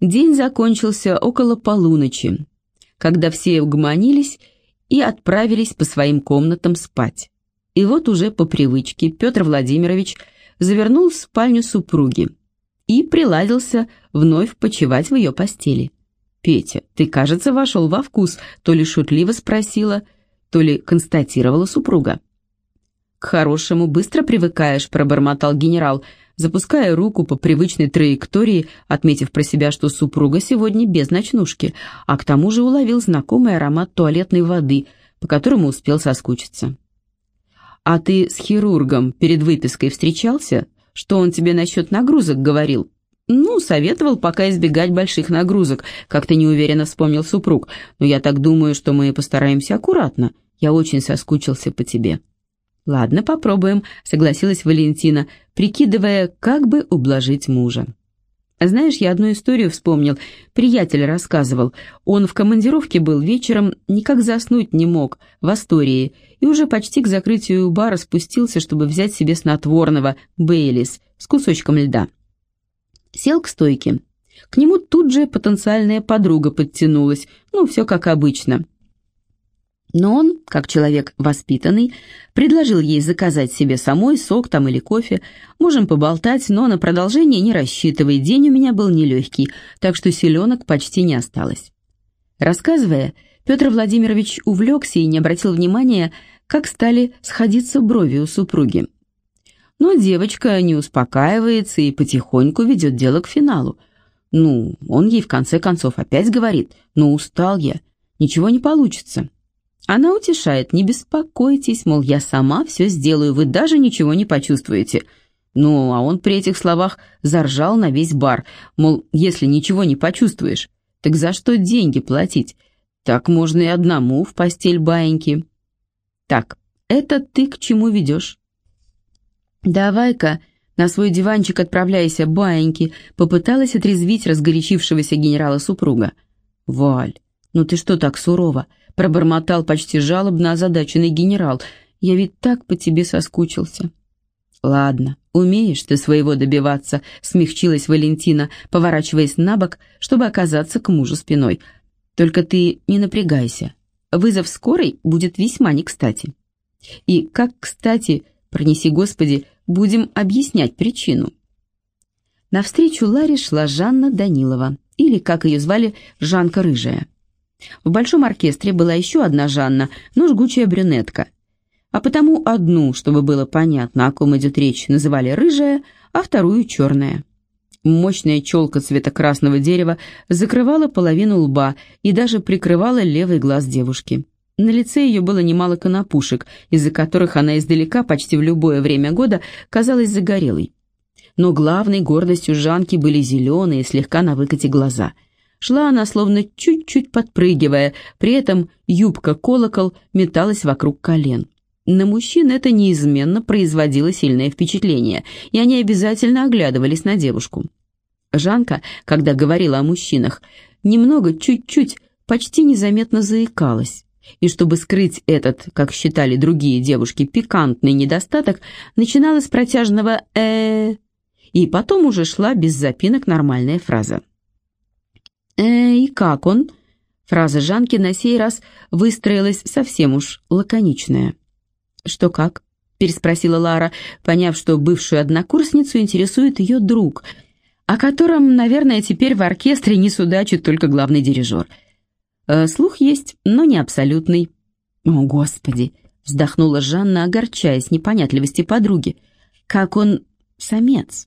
День закончился около полуночи, когда все угомонились и отправились по своим комнатам спать. И вот уже по привычке Петр Владимирович завернул в спальню супруги и приладился вновь почивать в ее постели. «Петя, ты, кажется, вошел во вкус», то ли шутливо спросила, то ли констатировала супруга. «К хорошему быстро привыкаешь», — пробормотал генерал, запуская руку по привычной траектории, отметив про себя, что супруга сегодня без ночнушки, а к тому же уловил знакомый аромат туалетной воды, по которому успел соскучиться. «А ты с хирургом перед выпиской встречался? Что он тебе насчет нагрузок говорил?» «Ну, советовал пока избегать больших нагрузок», — как-то неуверенно вспомнил супруг. «Но я так думаю, что мы постараемся аккуратно. Я очень соскучился по тебе». «Ладно, попробуем», — согласилась Валентина, прикидывая, как бы ублажить мужа. Знаешь, я одну историю вспомнил. Приятель рассказывал. Он в командировке был вечером, никак заснуть не мог, в Астории, и уже почти к закрытию бара спустился, чтобы взять себе снотворного, Бейлис, с кусочком льда. Сел к стойке. К нему тут же потенциальная подруга подтянулась, ну, все как обычно. Но он, как человек воспитанный, предложил ей заказать себе самой сок там или кофе. Можем поболтать, но на продолжение не рассчитывай, день у меня был нелегкий, так что селенок почти не осталось. Рассказывая, Петр Владимирович увлекся и не обратил внимания, как стали сходиться брови у супруги. Но девочка не успокаивается и потихоньку ведет дело к финалу. Ну, он ей в конце концов опять говорит, ну устал я, ничего не получится. Она утешает, не беспокойтесь, мол, я сама все сделаю, вы даже ничего не почувствуете. Ну, а он при этих словах заржал на весь бар, мол, если ничего не почувствуешь, так за что деньги платить? Так можно и одному в постель баиньки. Так, это ты к чему ведешь? «Давай-ка на свой диванчик отправляйся, баиньки», попыталась отрезвить разгорячившегося генерала супруга. «Валь, ну ты что так сурово?» Пробормотал почти жалобно озадаченный генерал. «Я ведь так по тебе соскучился». «Ладно, умеешь ты своего добиваться», — смягчилась Валентина, поворачиваясь на бок, чтобы оказаться к мужу спиной. «Только ты не напрягайся. Вызов скорой будет весьма не кстати». «И как кстати, пронеси Господи, будем объяснять причину». Навстречу Ларе шла Жанна Данилова, или, как ее звали, Жанка Рыжая. В большом оркестре была еще одна Жанна, но жгучая брюнетка. А потому одну, чтобы было понятно, о ком идет речь, называли рыжая, а вторую черная. Мощная челка цвета красного дерева закрывала половину лба и даже прикрывала левый глаз девушки. На лице ее было немало конопушек, из-за которых она издалека почти в любое время года казалась загорелой. Но главной гордостью Жанки были зеленые, слегка на выкате глаза – Шла она, словно чуть-чуть подпрыгивая, при этом юбка-колокол металась вокруг колен. На мужчин это неизменно производило сильное впечатление, и они обязательно оглядывались на девушку. Жанка, когда говорила о мужчинах, немного, чуть-чуть, почти незаметно заикалась. И чтобы скрыть этот, как считали другие девушки, пикантный недостаток, начинала с протяжного э, и потом уже шла без запинок нормальная фраза. «Э, и как он?» Фраза Жанки на сей раз выстроилась совсем уж лаконичная. «Что как?» — переспросила Лара, поняв, что бывшую однокурсницу интересует ее друг, о котором, наверное, теперь в оркестре не судачит только главный дирижер. «Э, «Слух есть, но не абсолютный». «О, Господи!» — вздохнула Жанна, огорчаясь непонятливости подруги. «Как он самец?»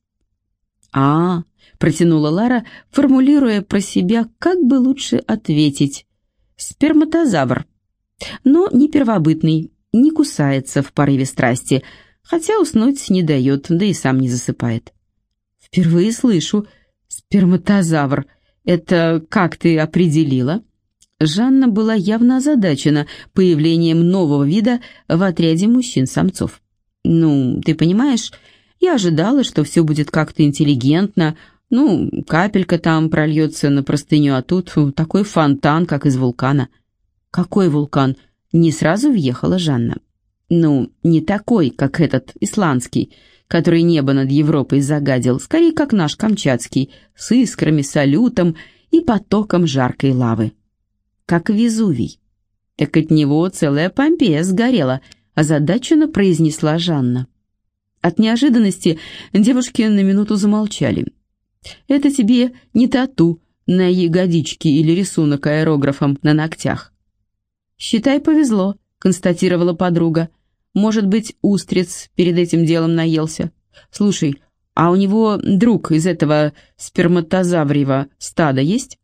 «А, протянула Лара, формулируя про себя, как бы лучше ответить. Сперматозавр. Но не первобытный, не кусается в порыве страсти, хотя уснуть не дает, да и сам не засыпает. Впервые слышу. Сперматозавр. Это как ты определила? Жанна была явно озадачена появлением нового вида в отряде мужчин-самцов. «Ну, ты понимаешь, я ожидала, что все будет как-то интеллигентно, ну, капелька там прольется на простыню, а тут такой фонтан, как из вулкана. Какой вулкан? Не сразу въехала Жанна. Ну, не такой, как этот, исландский, который небо над Европой загадил, скорее как наш Камчатский, с искрами, салютом и потоком жаркой лавы. Как Везувий. Так от него целая Помпея сгорела, озадаченно произнесла Жанна. От неожиданности девушки на минуту замолчали. «Это тебе не тату на ягодичке или рисунок аэрографом на ногтях». «Считай, повезло», — констатировала подруга. «Может быть, устриц перед этим делом наелся. Слушай, а у него друг из этого сперматозавриева стада есть?»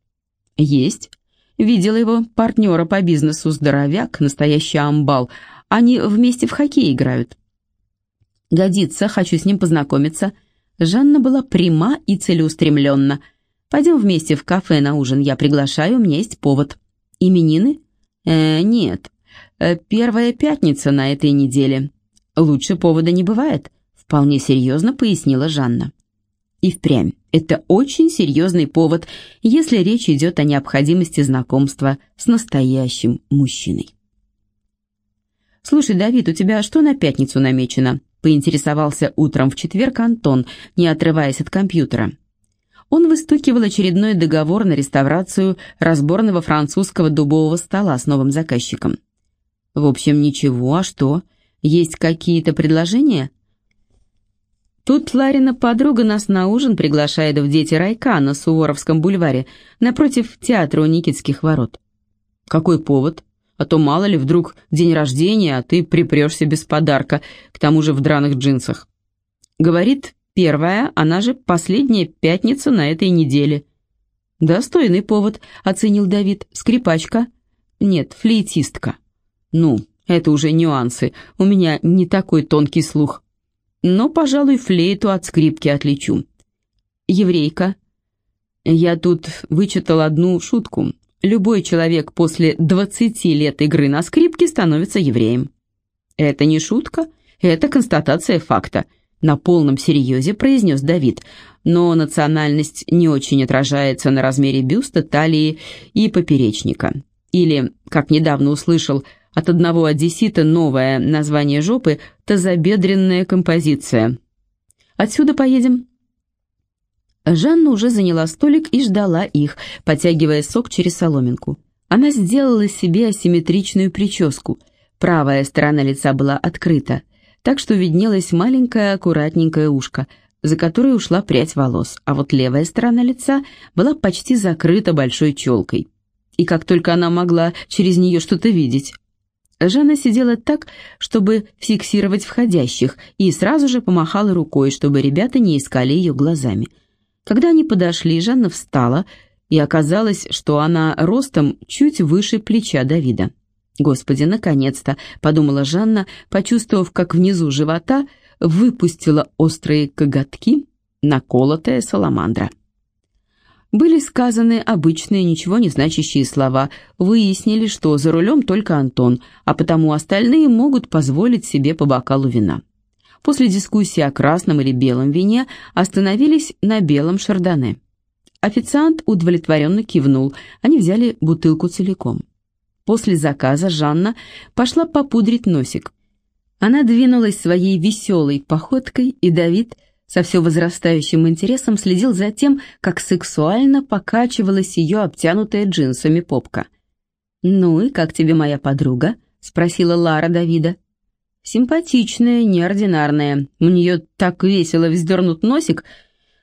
«Есть. Видела его партнера по бизнесу, здоровяк, настоящий амбал. Они вместе в хоккей играют». «Годится, хочу с ним познакомиться». Жанна была пряма и целеустремленна. «Пойдем вместе в кафе на ужин, я приглашаю, у меня есть повод». «Именины?» «Э, нет. Э, первая пятница на этой неделе. Лучше повода не бывает», — вполне серьезно пояснила Жанна. И впрямь, это очень серьезный повод, если речь идет о необходимости знакомства с настоящим мужчиной. «Слушай, Давид, у тебя что на пятницу намечено?» Поинтересовался утром в четверг Антон, не отрываясь от компьютера. Он выстукивал очередной договор на реставрацию разборного французского дубового стола с новым заказчиком. В общем, ничего, а что? Есть какие-то предложения? Тут Ларина подруга нас на ужин приглашает в «Дети райка» на Суворовском бульваре, напротив театра у Никитских ворот. Какой повод? А то мало ли вдруг день рождения, а ты припрешься без подарка, к тому же в драных джинсах. Говорит, первая, она же последняя пятница на этой неделе. Достойный повод, оценил Давид. Скрипачка? Нет, флейтистка. Ну, это уже нюансы, у меня не такой тонкий слух. Но, пожалуй, флейту от скрипки отличу. Еврейка. Я тут вычитал одну шутку. Любой человек после 20 лет игры на скрипке становится евреем. Это не шутка, это констатация факта, на полном серьезе произнес Давид, но национальность не очень отражается на размере бюста, талии и поперечника. Или, как недавно услышал от одного одессита новое название жопы – тазобедренная композиция. «Отсюда поедем?» Жанна уже заняла столик и ждала их, потягивая сок через соломинку. Она сделала себе асимметричную прическу. Правая сторона лица была открыта, так что виднелось маленькое аккуратненькое ушко, за которое ушла прядь волос, а вот левая сторона лица была почти закрыта большой челкой. И как только она могла через нее что-то видеть. Жанна сидела так, чтобы фиксировать входящих, и сразу же помахала рукой, чтобы ребята не искали ее глазами – когда они подошли, Жанна встала, и оказалось, что она ростом чуть выше плеча Давида. «Господи, наконец-то!» — подумала Жанна, почувствовав, как внизу живота выпустила острые коготки наколотая саламандра. Были сказаны обычные, ничего не значащие слова, выяснили, что за рулем только Антон, а потому остальные могут позволить себе по бокалу вина после дискуссии о красном или белом вине остановились на белом шардоне. Официант удовлетворенно кивнул, они взяли бутылку целиком. После заказа Жанна пошла попудрить носик. Она двинулась своей веселой походкой, и Давид со все возрастающим интересом следил за тем, как сексуально покачивалась ее обтянутая джинсами попка. «Ну и как тебе моя подруга?» — спросила Лара Давида. Симпатичная, неординарная. У нее так весело вздернут носик.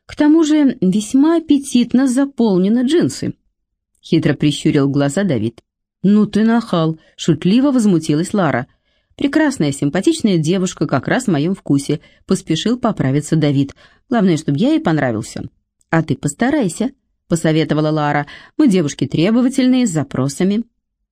К тому же весьма аппетитно заполнены джинсы. Хитро прищурил глаза Давид. «Ну ты нахал!» — шутливо возмутилась Лара. «Прекрасная, симпатичная девушка, как раз в моем вкусе», — поспешил поправиться Давид. «Главное, чтобы я ей понравился». «А ты постарайся», — посоветовала Лара. «Мы девушки требовательные, с запросами».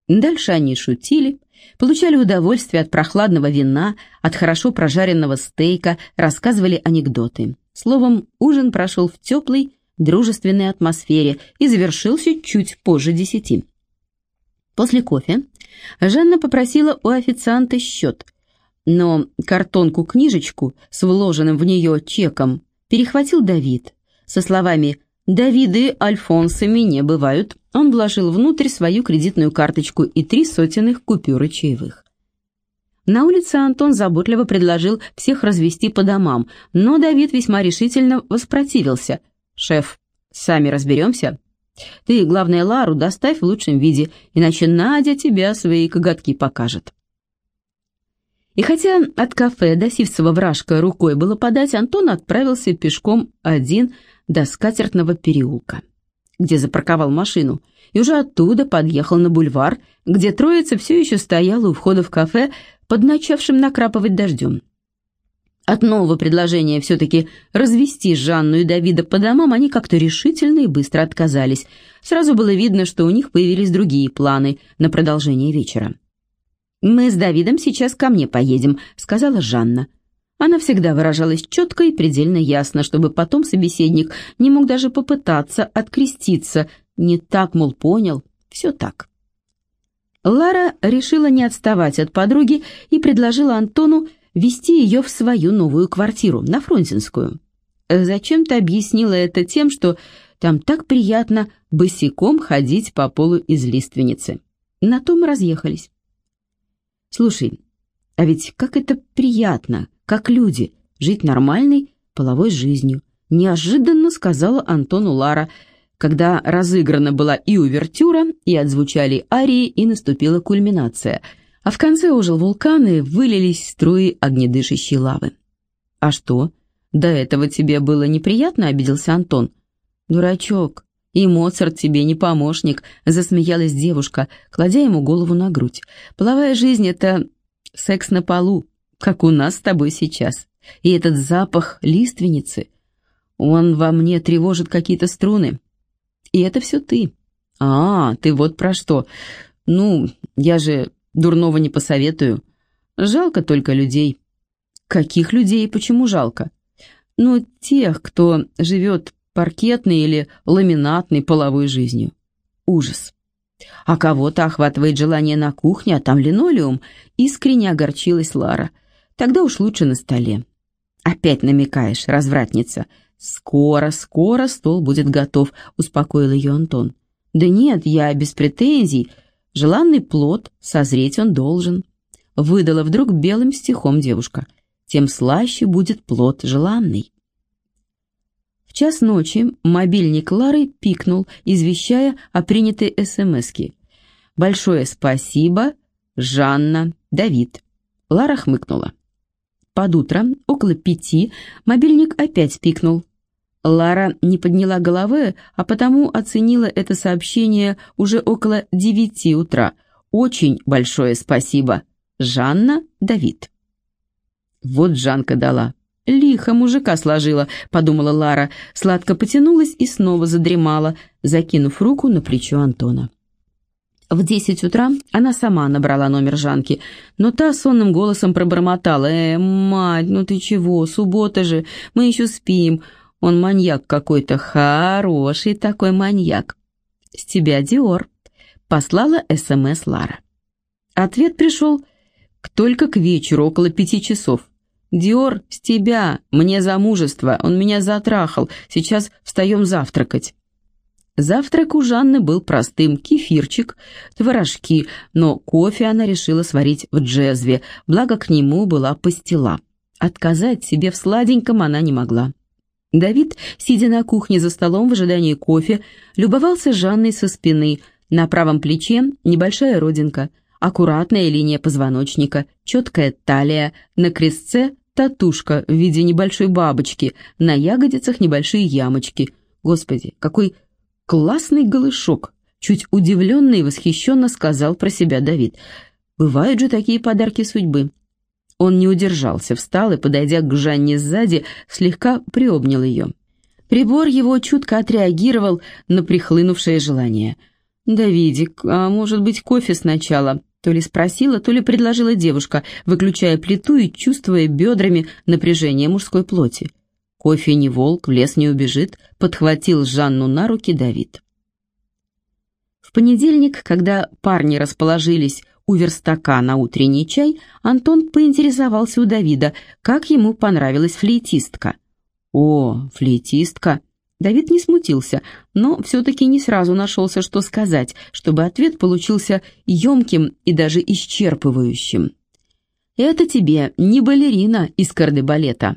Дальше они шутили, получали удовольствие от прохладного вина, от хорошо прожаренного стейка, рассказывали анекдоты. Словом, ужин прошел в теплой, дружественной атмосфере и завершился чуть позже десяти. После кофе Жанна попросила у официанта счет, но картонку-книжечку с вложенным в нее чеком перехватил Давид со словами «Давиды альфонсами не бывают». Он вложил внутрь свою кредитную карточку и три сотенных купюры чаевых. На улице Антон заботливо предложил всех развести по домам, но Давид весьма решительно воспротивился. «Шеф, сами разберемся. Ты, главное, Лару доставь в лучшем виде, иначе Надя тебя свои коготки покажет». И хотя от кафе до Сивцева-Вражка рукой было подать, Антон отправился пешком один до Скатертного переулка, где запарковал машину, и уже оттуда подъехал на бульвар, где троица все еще стояла у входа в кафе под начавшим накрапывать дождем. От нового предложения все-таки развести Жанну и Давида по домам они как-то решительно и быстро отказались. Сразу было видно, что у них появились другие планы на продолжение вечера. «Мы с Давидом сейчас ко мне поедем», — сказала Жанна. Она всегда выражалась четко и предельно ясно, чтобы потом собеседник не мог даже попытаться откреститься. Не так, мол, понял. Все так. Лара решила не отставать от подруги и предложила Антону вести ее в свою новую квартиру, на Фрунзенскую. Зачем-то объяснила это тем, что там так приятно босиком ходить по полу из лиственницы. На том разъехались. Слушай, а ведь как это приятно, как люди, жить нормальной половой жизнью, неожиданно сказала Антону Лара, когда разыграна была и увертюра, и отзвучали арии, и наступила кульминация, а в конце ожил вулкан и вылились струи огнедышащей лавы. «А что? До этого тебе было неприятно?» — обиделся Антон. «Дурачок, «И Моцарт тебе не помощник», — засмеялась девушка, кладя ему голову на грудь. «Половая жизнь — это секс на полу, как у нас с тобой сейчас. И этот запах лиственницы, он во мне тревожит какие-то струны. И это все ты. А, ты вот про что. Ну, я же дурного не посоветую. Жалко только людей». «Каких людей и почему жалко?» «Ну, тех, кто живет паркетной или ламинатной половой жизнью. Ужас. А кого-то охватывает желание на кухне, а там линолеум. Искренне огорчилась Лара. Тогда уж лучше на столе. Опять намекаешь, развратница. Скоро, скоро стол будет готов, успокоил ее Антон. Да нет, я без претензий. Желанный плод, созреть он должен. Выдала вдруг белым стихом девушка. Тем слаще будет плод желанный. В час ночи мобильник Лары пикнул, извещая о принятой СМСке. «Большое спасибо, Жанна, Давид». Лара хмыкнула. Под утро, около пяти, мобильник опять пикнул. Лара не подняла головы, а потому оценила это сообщение уже около девяти утра. «Очень большое спасибо, Жанна, Давид». Вот Жанка дала. «Лихо мужика сложила», — подумала Лара, сладко потянулась и снова задремала, закинув руку на плечо Антона. В десять утра она сама набрала номер Жанки, но та сонным голосом пробормотала. «Э, мать, ну ты чего, суббота же, мы еще спим. Он маньяк какой-то, хороший такой маньяк». «С тебя Диор», — послала СМС Лара. Ответ пришел только к вечеру, около пяти часов. «Диор, с тебя! Мне замужество! Он меня затрахал! Сейчас встаем завтракать!» Завтрак у Жанны был простым – кефирчик, творожки, но кофе она решила сварить в джезве, благо к нему была пастила. Отказать себе в сладеньком она не могла. Давид, сидя на кухне за столом в ожидании кофе, любовался Жанной со спины. На правом плече небольшая родинка, аккуратная линия позвоночника, четкая талия, на крестце татушка в виде небольшой бабочки, на ягодицах небольшие ямочки. Господи, какой классный голышок! Чуть удивленно и восхищенно сказал про себя Давид. Бывают же такие подарки судьбы. Он не удержался, встал и, подойдя к Жанне сзади, слегка приобнял ее. Прибор его чутко отреагировал на прихлынувшее желание. «Давидик, а может быть кофе сначала?» То ли спросила, то ли предложила девушка, выключая плиту и чувствуя бедрами напряжение мужской плоти. Кофе не волк, в лес не убежит, подхватил Жанну на руки Давид. В понедельник, когда парни расположились у верстака на утренний чай, Антон поинтересовался у Давида, как ему понравилась флейтистка. «О, флейтистка!» Давид не смутился, но все-таки не сразу нашелся, что сказать, чтобы ответ получился емким и даже исчерпывающим. Это тебе не балерина из кардебалета.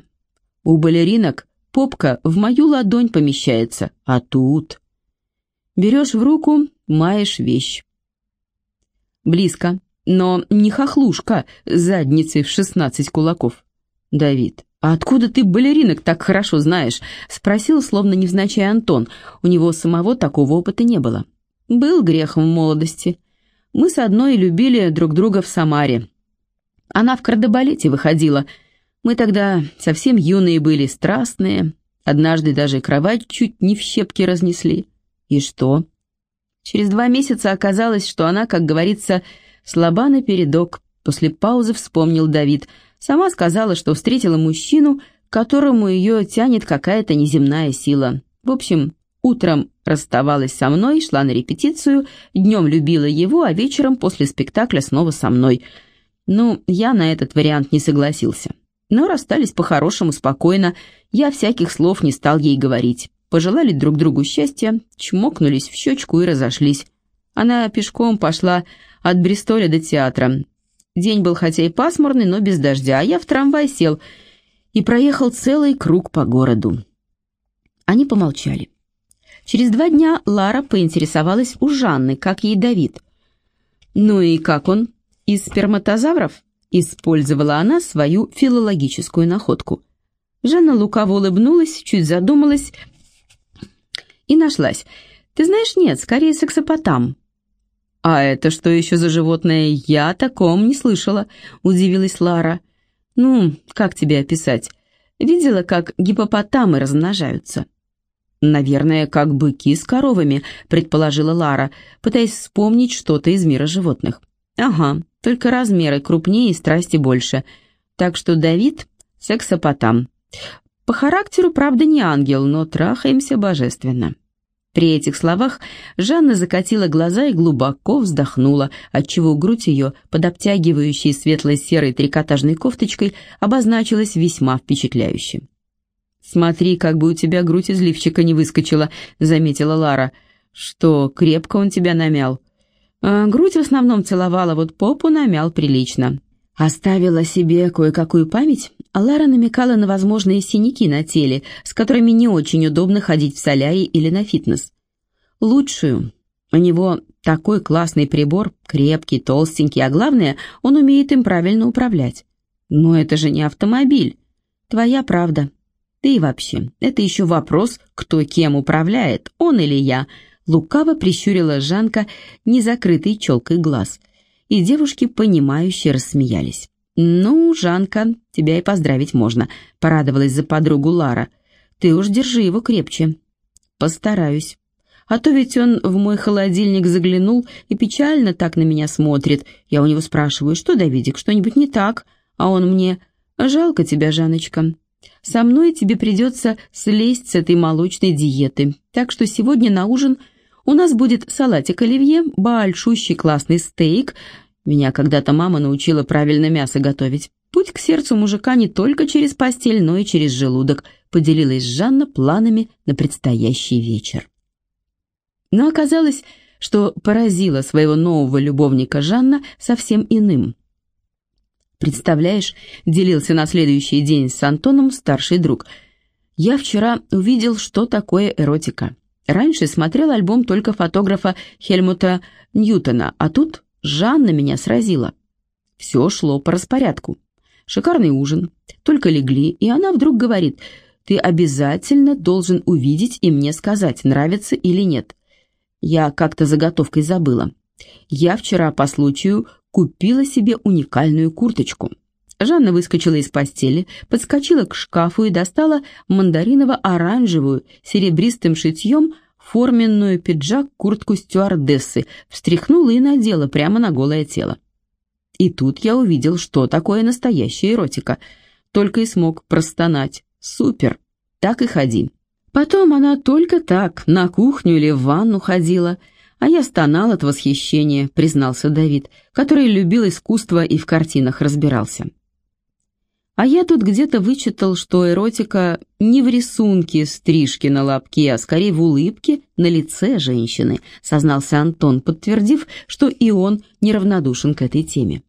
У балеринок попка в мою ладонь помещается, а тут... Берешь в руку, маешь вещь. Близко, но не хохлушка задницей в шестнадцать кулаков. Давид, а откуда ты балеринок так хорошо знаешь? Спросил, словно невзначай Антон. У него самого такого опыта не было. Был грех в молодости. Мы с одной любили друг друга в Самаре. Она в кардебалете выходила. Мы тогда совсем юные были, страстные. Однажды даже кровать чуть не в щепки разнесли. И что? Через два месяца оказалось, что она, как говорится, слаба напередок. После паузы вспомнил Давид. Сама сказала, что встретила мужчину, которому ее тянет какая-то неземная сила. В общем, Утром расставалась со мной, шла на репетицию, днем любила его, а вечером после спектакля снова со мной. Ну, я на этот вариант не согласился. Но расстались по-хорошему, спокойно, я всяких слов не стал ей говорить. Пожелали друг другу счастья, чмокнулись в щечку и разошлись. Она пешком пошла от Бристоля до театра. День был хотя и пасмурный, но без дождя, а я в трамвай сел и проехал целый круг по городу. Они помолчали. Через два дня Лара поинтересовалась у Жанны, как ей Давид. «Ну и как он? Из сперматозавров?» Использовала она свою филологическую находку. Жанна лукаво улыбнулась, чуть задумалась и нашлась. «Ты знаешь, нет, скорее сексопотам». «А это что еще за животное? Я о таком не слышала», — удивилась Лара. «Ну, как тебе описать? Видела, как гипопотамы размножаются?» «Наверное, как быки с коровами», — предположила Лара, пытаясь вспомнить что-то из мира животных. «Ага, только размеры крупнее и страсти больше. Так что Давид — сексопотам. По характеру, правда, не ангел, но трахаемся божественно». При этих словах Жанна закатила глаза и глубоко вздохнула, отчего грудь ее, под обтягивающей светло-серой трикотажной кофточкой, обозначилась весьма впечатляюще. «Смотри, как бы у тебя грудь из лифчика не выскочила», — заметила Лара. «Что, крепко он тебя намял?» А, «Грудь в основном целовала, вот попу намял прилично». Оставила себе кое-какую память, а Лара намекала на возможные синяки на теле, с которыми не очень удобно ходить в солярий или на фитнес. Лучшую. У него такой классный прибор, крепкий, толстенький, а главное, он умеет им правильно управлять. Но это же не автомобиль. Твоя правда. Да и вообще, это еще вопрос, кто кем управляет, он или я. Лукаво прищурила Жанка незакрытый челкой глаз. И девушки, понимающе рассмеялись. «Ну, Жанка, тебя и поздравить можно», — порадовалась за подругу Лара. «Ты уж держи его крепче». «Постараюсь. А то ведь он в мой холодильник заглянул и печально так на меня смотрит. Я у него спрашиваю, что, Давидик, что-нибудь не так?» А он мне, «Жалко тебя, Жаночка. Со мной тебе придется слезть с этой молочной диеты, так что сегодня на ужин у нас будет салатик оливье, большущий классный стейк. Меня когда-то мама научила правильно мясо готовить. Путь к сердцу мужика не только через постель, но и через желудок, поделилась Жанна планами на предстоящий вечер. Но оказалось, что поразила своего нового любовника Жанна совсем иным – «Представляешь», — делился на следующий день с Антоном старший друг, «я вчера увидел, что такое эротика. Раньше смотрел альбом только фотографа Хельмута Ньютона, а тут Жанна меня сразила. Все шло по распорядку. Шикарный ужин, только легли, и она вдруг говорит, «Ты обязательно должен увидеть и мне сказать, нравится или нет». Я как-то заготовкой забыла. Я вчера по случаю купила себе уникальную курточку. Жанна выскочила из постели, подскочила к шкафу и достала мандариново-оранжевую серебристым шитьем форменную пиджак-куртку стюардессы, встряхнула и надела прямо на голое тело. И тут я увидел, что такое настоящая эротика. Только и смог простонать. Супер! Так и ходи. Потом она только так на кухню или в ванну ходила – «А я стонал от восхищения», — признался Давид, который любил искусство и в картинах разбирался. А я тут где-то вычитал, что эротика не в рисунке стрижки на лобке, а скорее в улыбке на лице женщины, сознался Антон, подтвердив, что и он неравнодушен к этой теме.